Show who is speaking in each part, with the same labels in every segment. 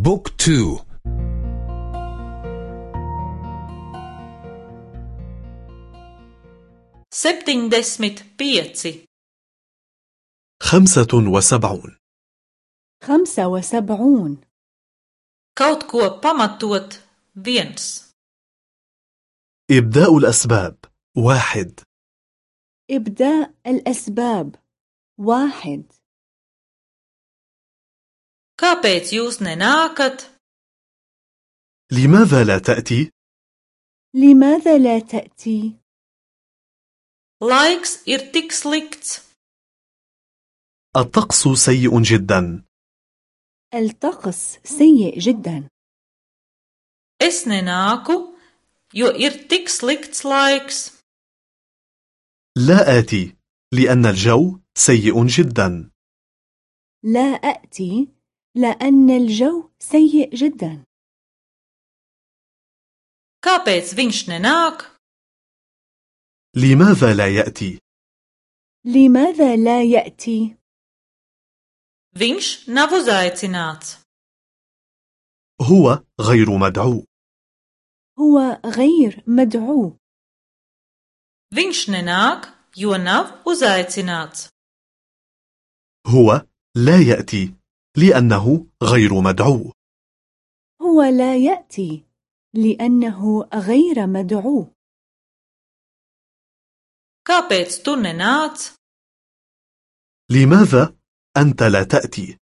Speaker 1: بوك تو
Speaker 2: septiņdesmit pieci,
Speaker 3: خمسة وسبعون.
Speaker 4: خمسة وسبعون.
Speaker 2: Kaut ko pamatot viens,
Speaker 3: إبداء الأسباب. واحد.
Speaker 4: إبداء الأسباب. واحد.
Speaker 2: Kāpēc jūs nenākat?
Speaker 3: لماذا لا تأتي؟
Speaker 4: لماذا لا تأتي؟
Speaker 2: Laiks ir tik slikts,
Speaker 3: الطقس سيء جدا
Speaker 4: الطقس سيء جدا
Speaker 2: es nenāku, jo ir tik slikts laiks.
Speaker 3: لا آتي لأن الجو سيء جدا
Speaker 4: لا أأتي لأن الجو سيء جدا
Speaker 2: Kāpēc viņš nenāk?
Speaker 3: لماذا لا يأتي؟
Speaker 4: لماذا لا يأتي؟
Speaker 2: Viņš nav uzaicināts.
Speaker 3: هو غير مدعو
Speaker 4: هو غير مدعو
Speaker 2: Viņš nenāk, jo nav uzaicināts.
Speaker 3: هو لا يأتي لأنه غير مدعو
Speaker 4: هو لا يأتي لأنه غير مدعو
Speaker 2: Kāpēc tu?
Speaker 3: لماذا أنت لا تأتي؟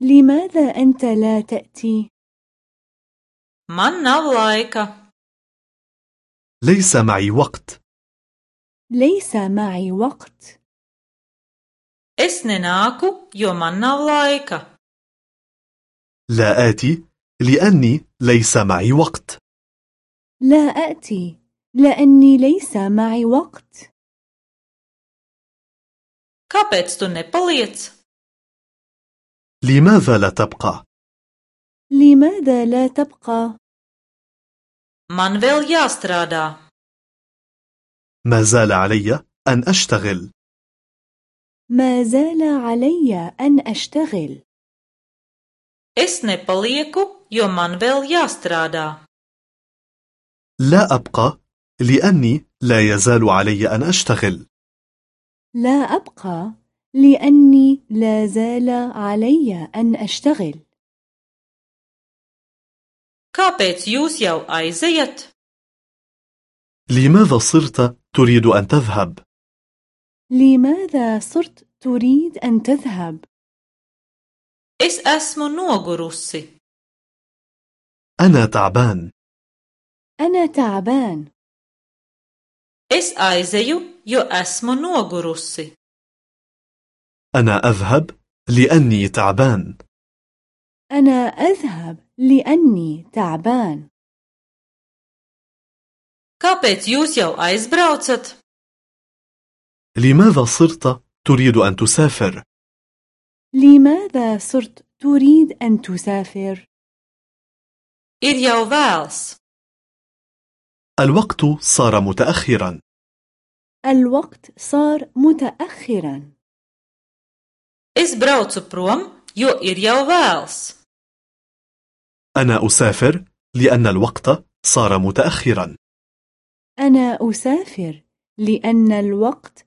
Speaker 4: لماذا أنت لا تأتي؟
Speaker 2: Nav laika.
Speaker 3: ليس معي وقت
Speaker 4: ليس معي وقت
Speaker 2: Es nenāku, jo man nav laika.
Speaker 3: لا آتي لأني ليس معي وقت
Speaker 4: لا أأتي لأني ليس معي وقت
Speaker 2: Kāpēc tu nepaliec?
Speaker 3: لماذا لا تبقى؟
Speaker 4: لماذا لا تبقى؟
Speaker 2: Man vēl jāstrādā.
Speaker 3: ما زال علي أن أشتغل
Speaker 4: ما زال علي أن أشتغل
Speaker 2: Es nepalieku, jo man vēl jāstrādā.
Speaker 3: لا أبقى لأني لا يزال علي أن أشتغل
Speaker 4: لا أبقى لأني لا زال علي أن أشتغل
Speaker 2: Kāpēc jūs jau aizejat?
Speaker 3: لماذا صرت تريد أن تذهب؟
Speaker 4: لماذا صرت تريد أن تذهب؟
Speaker 2: Es esmu nogurusi.
Speaker 3: أنا تعبان
Speaker 4: أنا تعبان
Speaker 2: Es aizeju, jo esmu nogurusi.
Speaker 3: أنا أذهب لأني تعبان
Speaker 4: أنا أذهب لأني تعبان
Speaker 2: Kāpēc jūs jau aizbraucat?
Speaker 3: لماذا صرت تريد أن تسافر؟
Speaker 4: لماذا صرت تريد أن تسافر؟
Speaker 2: Ir jau vēls.
Speaker 3: الوقت صار متأخرا
Speaker 4: الوقت صار متأخرا
Speaker 2: Es braucu prom, jo ir jau vēls.
Speaker 3: أنا أسافر لأن الوقت صار متأخرا
Speaker 4: أنا أسافر لأن الوقت